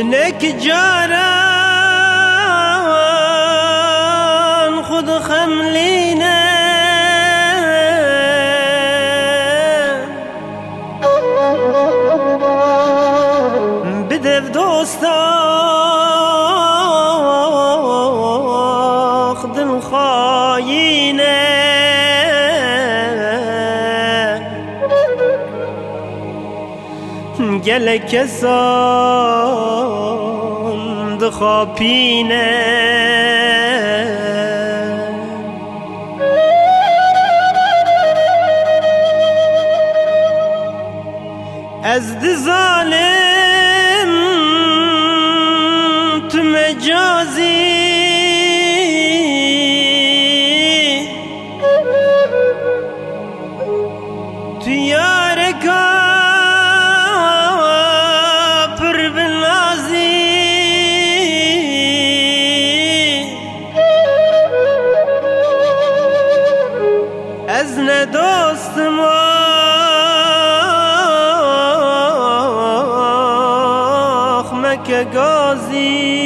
هناك جاران خذ خملينا. بدف دوستاخ دل خاينه گل کسان دخاپینه. از دی ظالم تو مجازی. تو یار از ندوست ماخ مکه گازی.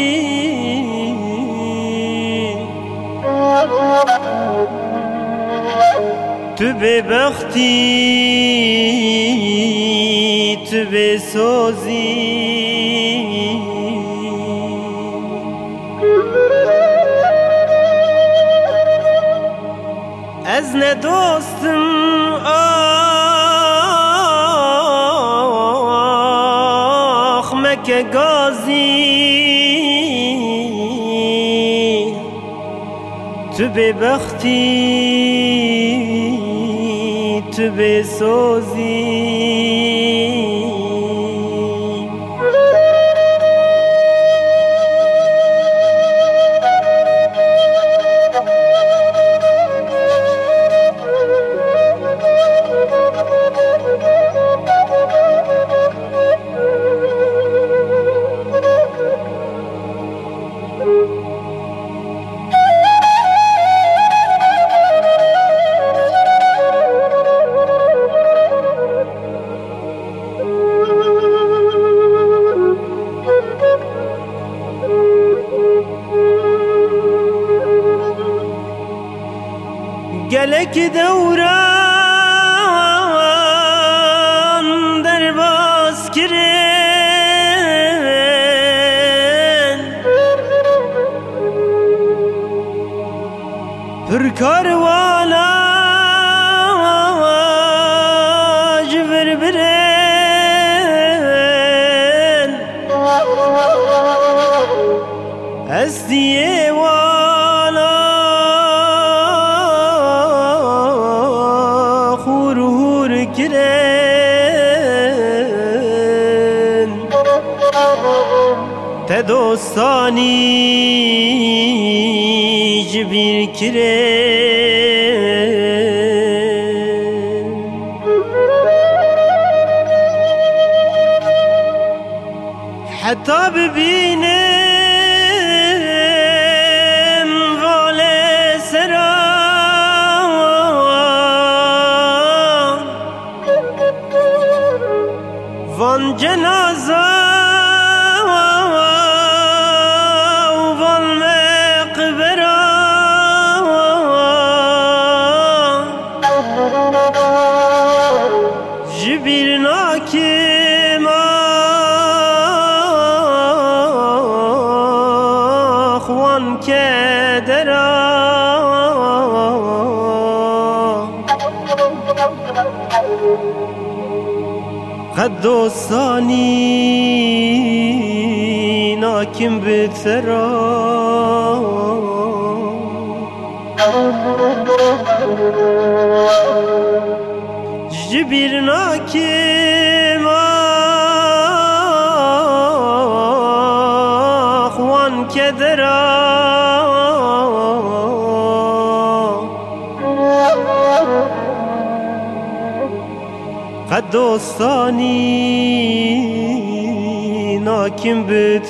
تو به بختی تو به سوزی. از ندوستم آخ مکه گازی تو به بختی تو سوزی Gerek devran derbaz kirin Pürkar تدوستانی جبیر کرن حتی ببینم وال سرا. وان جنازه اخوان که قد دوستانی ناکم بترا جبیر ناکم قد دوستانی ناکیم به